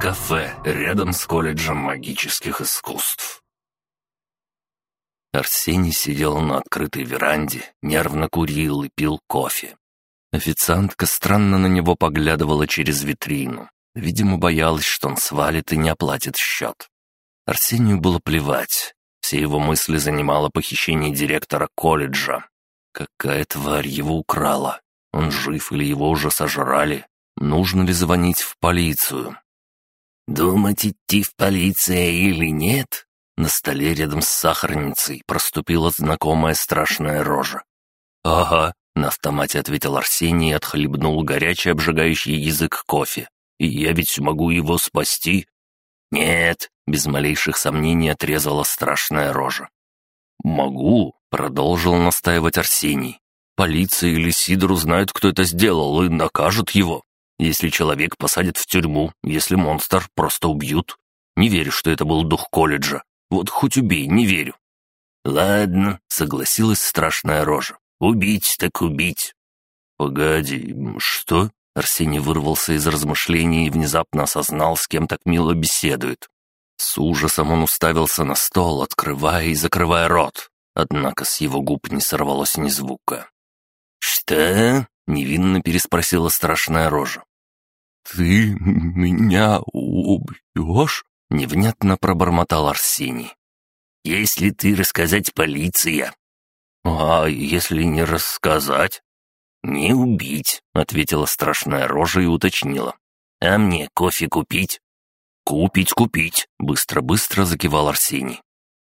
Кафе рядом с колледжем магических искусств. Арсений сидел на открытой веранде, нервно курил и пил кофе. Официантка странно на него поглядывала через витрину. Видимо, боялась, что он свалит и не оплатит счет. Арсению было плевать. Все его мысли занимало похищение директора колледжа. Какая тварь его украла? Он жив или его уже сожрали? Нужно ли звонить в полицию? «Думать, идти в полицию или нет?» На столе рядом с сахарницей проступила знакомая страшная рожа. «Ага», — на автомате ответил Арсений и отхлебнул горячий обжигающий язык кофе. «И я ведь могу его спасти?» «Нет», — без малейших сомнений отрезала страшная рожа. «Могу», — продолжил настаивать Арсений. «Полиция или Сидор узнают, кто это сделал, и накажут его. Если человек посадят в тюрьму, если монстр просто убьют. Не верю, что это был дух колледжа. Вот хоть убей, не верю». «Ладно», — согласилась страшная рожа. «Убить так убить». «Погоди, что?» Арсений вырвался из размышлений и внезапно осознал, с кем так мило беседует. С ужасом он уставился на стол, открывая и закрывая рот. Однако с его губ не сорвалось ни звука. «Что?» — невинно переспросила страшная рожа. «Ты меня убьешь?» — невнятно пробормотал Арсений. «Если ты рассказать полиция». «А если не рассказать?» «Не убить», — ответила страшная рожа и уточнила. «А мне кофе купить?» «Купить, купить», — быстро-быстро закивал Арсений.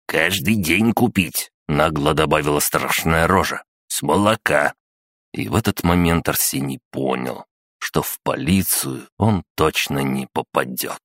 «Каждый день купить», — нагло добавила страшная рожа. «С молока». И в этот момент Арсений понял, что в полицию он точно не попадет.